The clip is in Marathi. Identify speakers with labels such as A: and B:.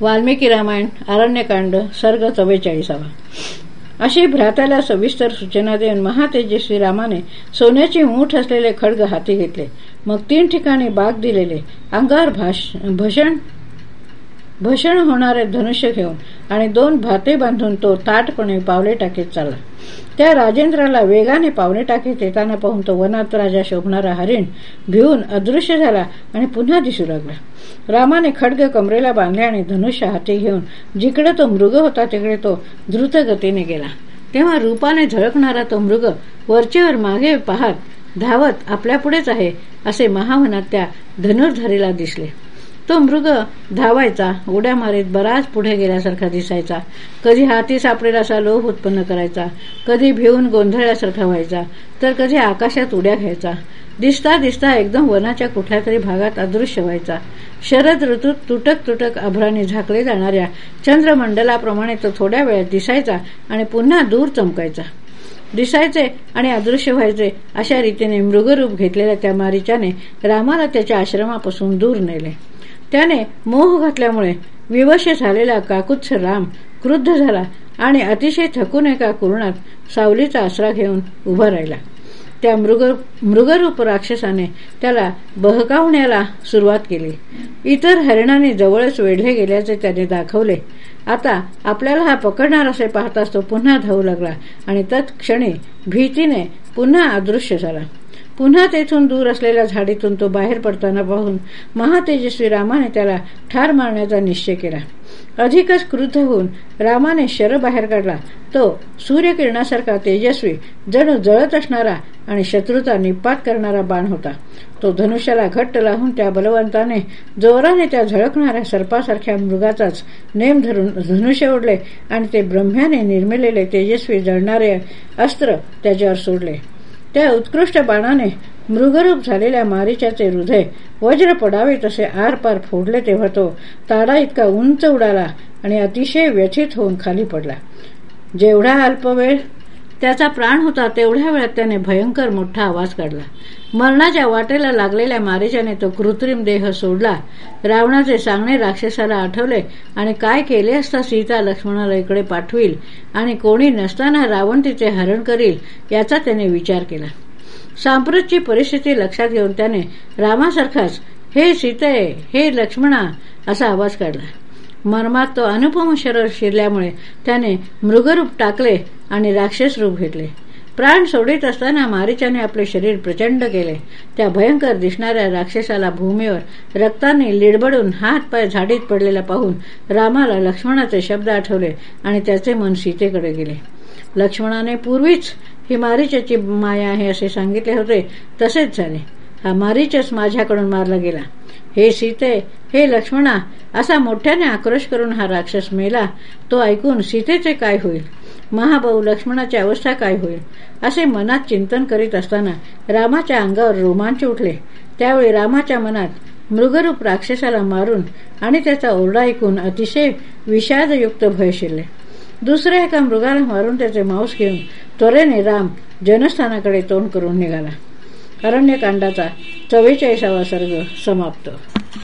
A: वाल्मिकी रामायण अरण्यकांड सर्ग चव्वेचाळीसावा. अशी भ्रात्याला सविस्तर सूचना देऊन महातेजस्वी रामाने सोन्याची मूठ असलेले खडग हाती घेतले. मग तीन ठिकाणी बाग दिलेले अंगावर भषण भषण होणारे धनुष्य घेऊन आणि दोन भाते बांधून तो ताटपणे पावले टाकीत चालला. त्या राजेंद्राला वेगाने पावले टाकीत येताना पाहून तो वनात राजा शोभणारा हरिण भिवून अदृश्य झाला आणि पुन्हा दिसू लागला. रामाने खडग कमरेला बांधले आणि धनुष्य हाती घेऊन जिकडे तो मृग होता तिकडे तो द्रुत गतीने गेला. तेव्हा रूपाने झळकणारा तो मृग वरचेवर मागे पाहत धावत आपल्यापुढेच आहे असे महावनात त्या धनुर्धरीला दिसले. तो मृग धावायचा उड्या मारीत बराच पुढे गेल्यासारखा दिसायचा. कधी हाती सापडेल असा लोभ उत्पन्न करायचा कधी भिवून गोंधळल्यासारखा व्हायचा तर कधी आकाशात उड्या घ्यायचा. दिसता दिसता एकदम वनाच्या कुठल्या तरी भागात अदृश्य व्हायचा. शरद ऋतूत तुटक तुटक अभ्राने झाकले जाणाऱ्या चंद्रमंडलाप्रमाणे तो थोड्या वेळात दिसायचा आणि पुन्हा दूर चमकायचा. दिसायचे आणि अदृश्य व्हायचे अशा रीतीने मृगरूप घेतलेल्या त्या मारिचाने रामाला त्याच्या आश्रमापासून दूर नेले. त्याने मोह घातल्यामुळे विवश झालेला काकुत्स राम क्रुद्ध झाला आणि अतिशय थकून एका कुरणात सावलीचा आसरा घेऊन उभा राहिला. त्या मृग मृगरूप राक्षसाने त्याला बहकावण्याला सुरुवात केली. इतर हरिणाने जवळच वेढले गेल्याचे त्याने दाखवले. आता आपल्याला हा पकडणार असे पाहताच तो पुन्हा धावू लागला आणि तत्क्षणी भीतीने पुन्हा अदृश्य झाला. पुन्हा तेथून दूर असलेल्या झाडीतून तो बाहेर पडताना पाहून महातेजस्वी रामाने त्याला ठार मारण्याचा निश्चय केला. अधिकच क्रुद्ध होऊन रामाने शर बाहेर काढला. तो सूर्यकिरणासारखा तेजस्वी जणू जळत असणारा आणि शत्रूचा निपात करणारा बाण होता. तो धनुष्याला घट्ट लावून त्या बलवंताने जोराने त्या झळकणाऱ्या सर्पासारख्या मृगाचाच नेम धरून धनुष्य ओढले आणि ते ब्रह्म्याने निर्मिलेले तेजस्वी जळणारे अस्त्र त्याच्यावर सोडले. त्या उत्कृष्ट बाणाने मृगरूप झालेल्या मारीच्याचे हृदय वज्र पडावे तसे आरपार फोडले तेव्हा तो ताडा इतका उंच उडाला आणि अतिशय व्यथित होऊन खाली पडला. जेवढा अल्पवेळ त्याचा प्राण होता तेवढ्या वेळात त्याने भयंकर मोठा आवाज काढला. मरणाच्या वाटेला लागलेल्या मारेजाने तो कृत्रिम देह सोडला. रावणाचे सांगणे राक्षसाला आठवले आणि काय केले असता सीता लक्ष्मणाला इकडे पाठविल आणि कोणी नसताना रावण तिचे हरण करील याचा त्याने विचार केला. सांप्रतची परिस्थिती लक्षात घेऊन त्याने रामासारखाच हे सीते हे लक्ष्मणा असा आवाज काढला. मर्मात तो अनुपम शरीर शिरल्यामुळे त्याने मृगरूप टाकले आणि राक्षस रूप घेतले. प्राण सोडित असताना मारिचाने आपले शरीर प्रचंड केले. त्या भयंकर दिसणाऱ्या राक्षसाला भूमीवर रक्ताने लिडबडून हात पाय झाडीत पडलेला पाहून रामाला लक्ष्मणाचे शब्द आठवले आणि त्याचे मन सीतेकडे गेले. लक्ष्मणाने पूर्वीच ही मारिचाची माया आहे असे सांगितले होते तसेच झाले. हा मारीचच माझ्याकडून मारला गेला. हे सीते हे लक्ष्मणा असा मोठ्याने आक्रोश करून हा राक्षस मेला तो ऐकून सीतेचे काय होईल? महाभाऊ लक्ष्मणाची अवस्था काय होईल? असे मनात चिंतन करीत असताना रामाच्या अंगावर रोमांच उठले. त्यावेळी रामाच्या मनात मृगरूप राक्षसाला मारून आणि त्याचा ओरडा ऐकून अतिशय विषादयुक्त भय शिरले. दुसऱ्या एका मृगाला मारून त्याचे मांस घेऊन त्वरेने राम जनस्थानाकडे तोंड करून निघाला. अरण्यकांडाचा चव्वेचाळीसावा सर्ग समाप्त.